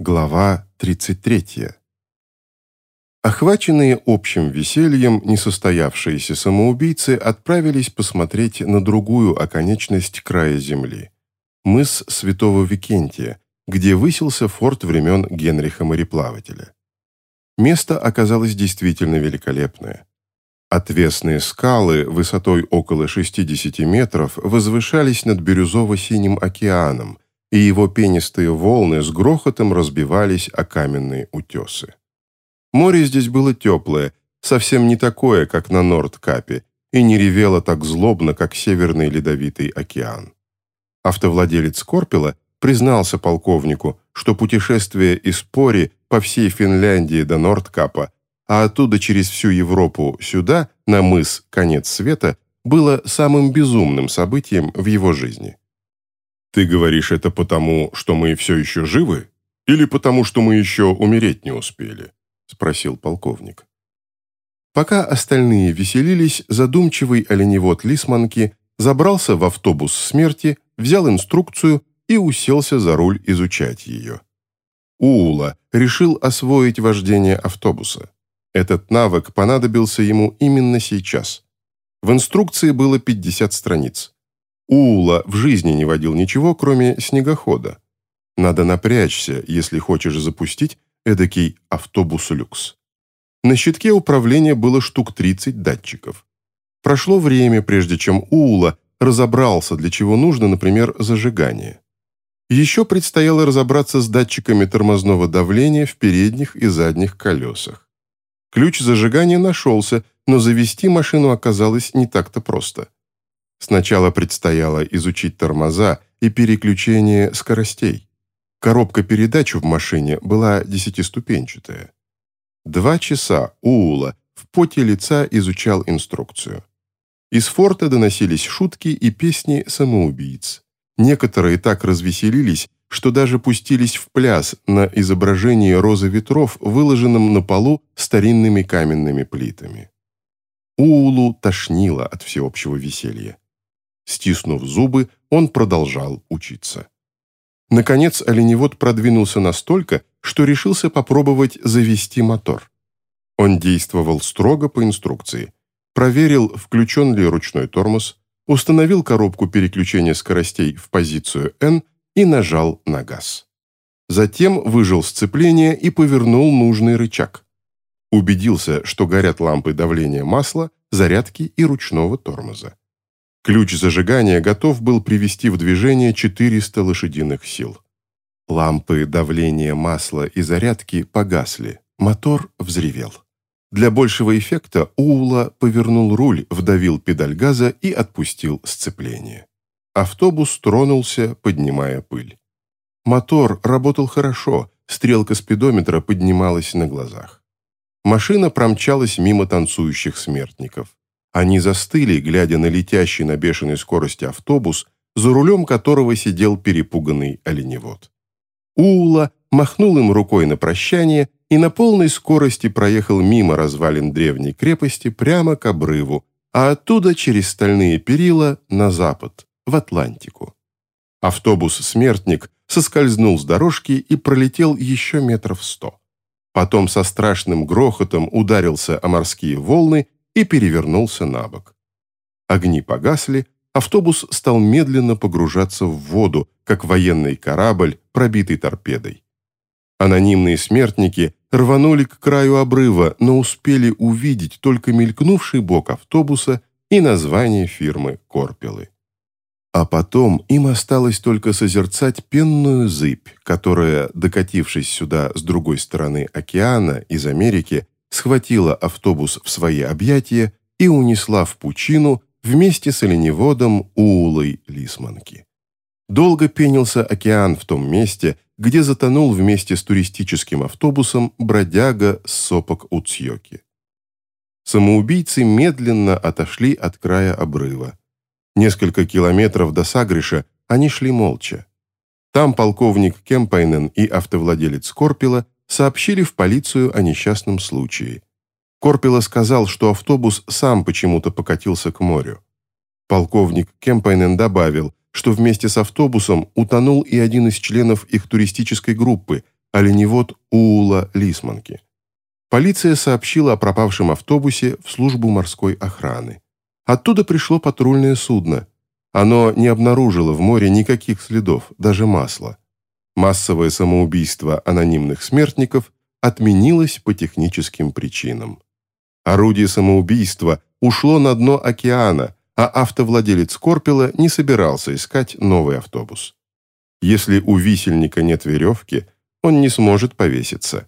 Глава 33. Охваченные общим весельем, несостоявшиеся самоубийцы отправились посмотреть на другую оконечность края земли – мыс Святого Викентия, где высился форт времен Генриха Мореплавателя. Место оказалось действительно великолепное. Отвесные скалы высотой около 60 метров возвышались над бирюзово-синим океаном, и его пенистые волны с грохотом разбивались о каменные утесы. Море здесь было теплое, совсем не такое, как на Нордкапе, и не ревело так злобно, как Северный Ледовитый океан. Автовладелец Корпела признался полковнику, что путешествие из Пори по всей Финляндии до Нордкапа а оттуда через всю Европу сюда, на мыс Конец Света, было самым безумным событием в его жизни. «Ты говоришь это потому, что мы все еще живы? Или потому, что мы еще умереть не успели?» – спросил полковник. Пока остальные веселились, задумчивый оленевод Лисманки забрался в автобус смерти, взял инструкцию и уселся за руль изучать ее. Уула решил освоить вождение автобуса. Этот навык понадобился ему именно сейчас. В инструкции было 50 страниц. Уула в жизни не водил ничего, кроме снегохода. Надо напрячься, если хочешь запустить эдакий автобус-люкс. На щитке управления было штук 30 датчиков. Прошло время, прежде чем Уула разобрался, для чего нужно, например, зажигание. Еще предстояло разобраться с датчиками тормозного давления в передних и задних колесах. Ключ зажигания нашелся, но завести машину оказалось не так-то просто. Сначала предстояло изучить тормоза и переключение скоростей. Коробка передач в машине была десятиступенчатая. Два часа Уула в поте лица изучал инструкцию. Из форта доносились шутки и песни самоубийц. Некоторые так развеселились, что даже пустились в пляс на изображении розы ветров, выложенном на полу старинными каменными плитами. Уулу тошнило от всеобщего веселья. Стиснув зубы, он продолжал учиться. Наконец, оленевод продвинулся настолько, что решился попробовать завести мотор. Он действовал строго по инструкции. Проверил, включен ли ручной тормоз, установил коробку переключения скоростей в позицию N и нажал на газ. Затем выжил сцепление и повернул нужный рычаг. Убедился, что горят лампы давления масла, зарядки и ручного тормоза. Ключ зажигания готов был привести в движение 400 лошадиных сил. Лампы давления масла и зарядки погасли, мотор взревел. Для большего эффекта Уула повернул руль, вдавил педаль газа и отпустил сцепление. Автобус тронулся, поднимая пыль. Мотор работал хорошо, стрелка спидометра поднималась на глазах. Машина промчалась мимо танцующих смертников. Они застыли, глядя на летящий на бешеной скорости автобус, за рулем которого сидел перепуганный оленевод. Уула махнул им рукой на прощание и на полной скорости проехал мимо развалин древней крепости прямо к обрыву, а оттуда через стальные перила на запад, в Атлантику. Автобус-смертник соскользнул с дорожки и пролетел еще метров сто. Потом со страшным грохотом ударился о морские волны и перевернулся на бок. Огни погасли, автобус стал медленно погружаться в воду, как военный корабль, пробитый торпедой. Анонимные смертники рванули к краю обрыва, но успели увидеть только мелькнувший бок автобуса и название фирмы «Корпелы». А потом им осталось только созерцать пенную зыбь, которая, докатившись сюда с другой стороны океана, из Америки, схватила автобус в свои объятия и унесла в пучину вместе с оленеводом Уулой Лисманки. Долго пенился океан в том месте, где затонул вместе с туристическим автобусом бродяга с сопок Уцьёки. Самоубийцы медленно отошли от края обрыва. Несколько километров до Сагриша они шли молча. Там полковник Кемпайнен и автовладелец Корпела сообщили в полицию о несчастном случае. Корпела сказал, что автобус сам почему-то покатился к морю. Полковник Кемпайнен добавил, что вместе с автобусом утонул и один из членов их туристической группы, оленевод Уула Лисманки. Полиция сообщила о пропавшем автобусе в службу морской охраны. Оттуда пришло патрульное судно. Оно не обнаружило в море никаких следов, даже масла. Массовое самоубийство анонимных смертников отменилось по техническим причинам. Орудие самоубийства ушло на дно океана, а автовладелец Корпела не собирался искать новый автобус. Если у висельника нет веревки, он не сможет повеситься.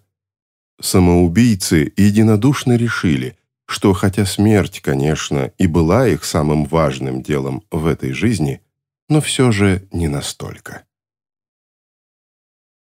Самоубийцы единодушно решили, что хотя смерть, конечно, и была их самым важным делом в этой жизни, но все же не настолько.